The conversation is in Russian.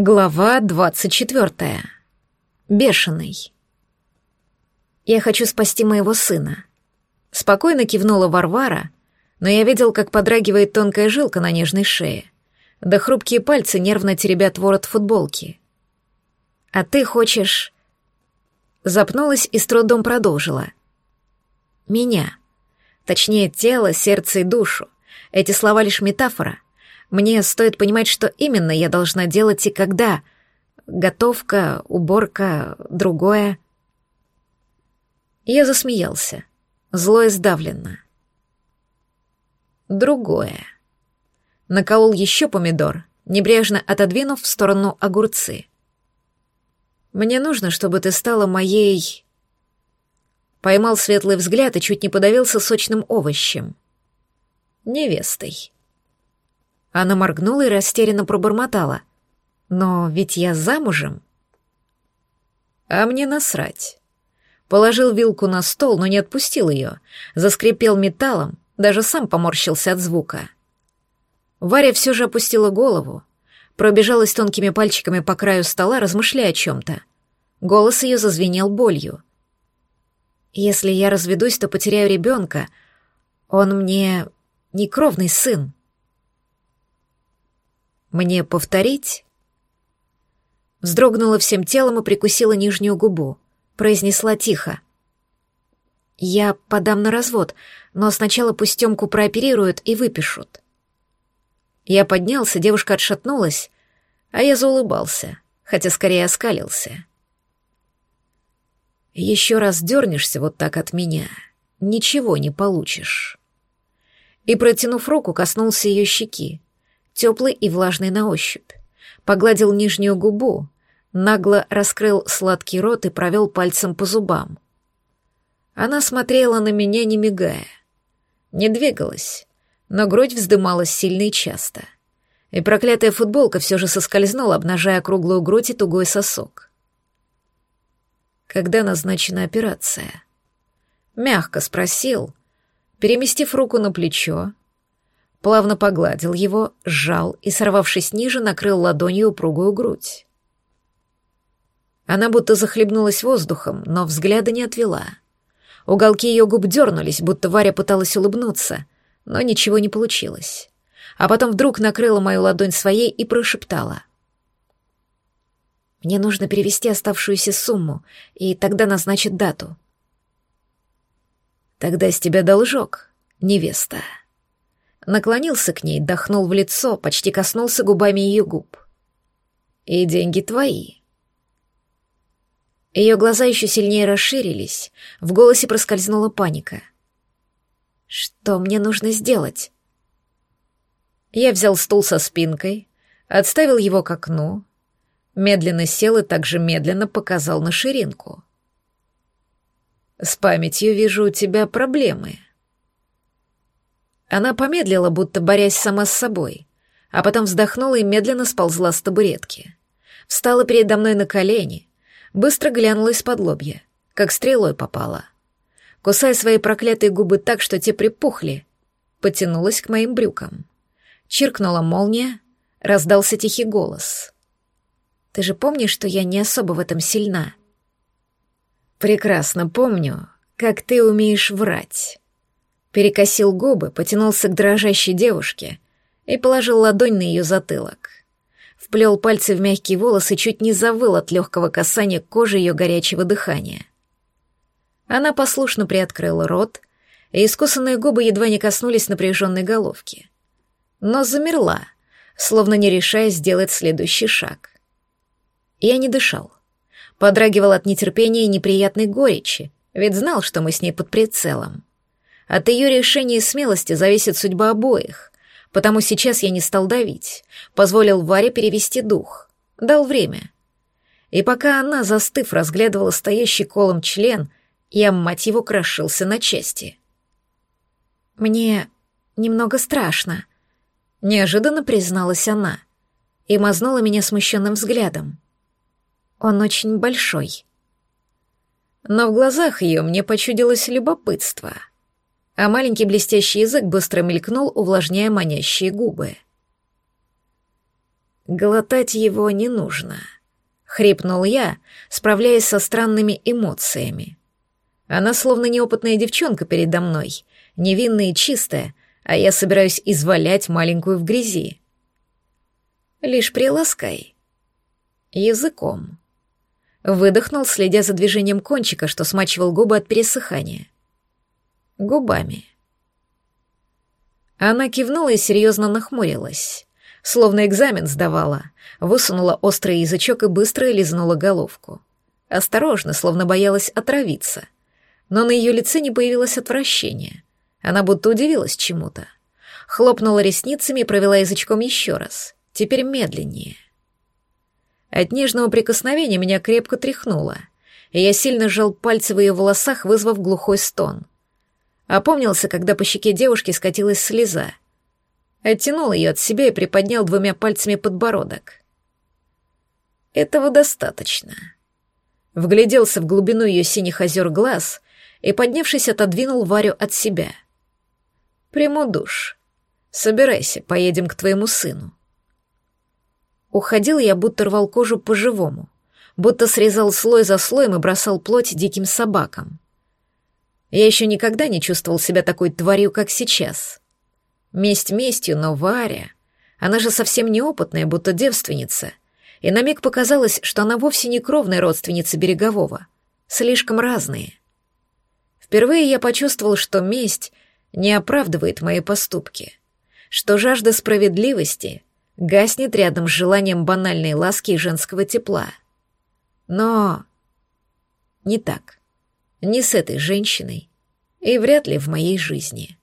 Глава двадцать четвертая. Бешеный. Я хочу спасти моего сына. Спокойно кивнула Варвара, но я видел, как подрагивает тонкая жилка на нежной шее, да хрупкие пальцы нервно теребят ворот футболки. А ты хочешь... Запнулась и с трудом продолжила. Меня. Точнее, тело, сердце и душу. Эти слова лишь метафора — мне стоит понимать, что именно я должна делать и когда. Готовка, уборка, другое. Я засмеялся, зло и сдавленно. Другое. Наколол еще помидор, небрежно отодвинув в сторону огурцы. Мне нужно, чтобы ты стала моей... Поймал светлый взгляд и чуть не подавился сочным овощем. Невестой. Она моргнула и растерянно пробормотала. «Но ведь я замужем». «А мне насрать». Положил вилку на стол, но не отпустил ее. Заскрипел металлом, даже сам поморщился от звука. Варя все же опустила голову, пробежалась тонкими пальчиками по краю стола, размышляя о чем-то. Голос ее зазвенел болью. «Если я разведусь, то потеряю ребенка. Он мне не кровный сын». Мне повторить? Вздрогнула всем телом и прикусила нижнюю губу. Произнесла тихо. Я подам на развод, но сначала пусть Тёмку прооперируют и выпишут. Я поднялся, девушка отшатнулась, а я заулыбался, хотя скорее оскалился. Еще раз дернешься вот так от меня, ничего не получишь. И, протянув руку, коснулся ее щеки, теплый и влажный на ощупь. Погладил нижнюю губу, нагло раскрыл сладкий рот и провел пальцем по зубам. Она смотрела на меня, не мигая. Не двигалась, но грудь вздымалась сильно и часто. И проклятая футболка все же соскользнула, обнажая круглую грудь и тугой сосок. «Когда назначена операция?» Мягко спросил, переместив руку на плечо, плавно погладил его, сжал и, сорвавшись ниже, накрыл ладонью упругую грудь. Она будто захлебнулась воздухом, но взгляда не отвела. Уголки ее губ дернулись, будто Варя пыталась улыбнуться, но ничего не получилось. А потом вдруг накрыла мою ладонь своей и прошептала. «Мне нужно перевести оставшуюся сумму, и тогда назначат дату». «Тогда с тебя должок, невеста» наклонился к ней, дохнул в лицо, почти коснулся губами ее губ. «И деньги твои». Ее глаза еще сильнее расширились, в голосе проскользнула паника. «Что мне нужно сделать?» Я взял стул со спинкой, отставил его к окну, медленно сел и также медленно показал на ширинку. «С памятью вижу у тебя проблемы», она помедлила, будто борясь сама с собой, а потом вздохнула и медленно сползла с табуретки. Встала передо мной на колени, быстро глянула из-под лобья, как стрелой попала. Кусая свои проклятые губы так, что те припухли, потянулась к моим брюкам. Чиркнула молния, раздался тихий голос. «Ты же помнишь, что я не особо в этом сильна?» «Прекрасно помню, как ты умеешь врать» перекосил губы, потянулся к дрожащей девушке и положил ладонь на ее затылок. Вплел пальцы в мягкие волосы, чуть не завыл от легкого касания кожи ее горячего дыхания. Она послушно приоткрыла рот, и искусанные губы едва не коснулись напряженной головки. Но замерла, словно не решая сделать следующий шаг. Я не дышал. Подрагивал от нетерпения и неприятной горечи, ведь знал, что мы с ней под прицелом. От ее решения и смелости зависит судьба обоих, потому сейчас я не стал давить, позволил Варе перевести дух, дал время. И пока она, застыв, разглядывала стоящий колом член, я, его, крошился на части. «Мне немного страшно», — неожиданно призналась она и мазнула меня смущенным взглядом. «Он очень большой». Но в глазах ее мне почудилось любопытство — а маленький блестящий язык быстро мелькнул, увлажняя манящие губы. Глотать его не нужно. Хрипнул я, справляясь со странными эмоциями. Она словно неопытная девчонка передо мной, невинная и чистая, а я собираюсь извалять маленькую в грязи. Лишь приласкай. Языком. Выдохнул, следя за движением кончика, что смачивал губы от пересыхания. Губами. Она кивнула и серьезно нахмурилась, словно экзамен сдавала, высунула острый язычок и быстро лизнула головку. Осторожно, словно боялась отравиться. Но на ее лице не появилось отвращения. Она будто удивилась чему-то. Хлопнула ресницами и провела язычком еще раз — теперь медленнее. От нежного прикосновения меня крепко тряхнуло, и я сильно сжал пальцы в ее волосах, вызвав глухой стон. Опомнился, когда по щеке девушки скатилась слеза. Оттянул ее от себя и приподнял двумя пальцами подбородок. Этого достаточно. Вгляделся в глубину ее синих озер глаз и, поднявшись, отодвинул Варю от себя. «Приму душ. Собирайся, поедем к твоему сыну». Уходил я, будто рвал кожу по-живому, будто срезал слой за слоем и бросал плоть диким собакам. Я еще никогда не чувствовал себя такой тварью, как сейчас. Месть местью, но Варя... Она же совсем неопытная, будто девственница. И на миг показалось, что она вовсе не кровная родственница Берегового. Слишком разные. Впервые я почувствовал, что месть не оправдывает мои поступки, что жажда справедливости гаснет рядом с желанием банальной ласки и женского тепла. Но не так. Не с этой женщиной. И вряд ли в моей жизни.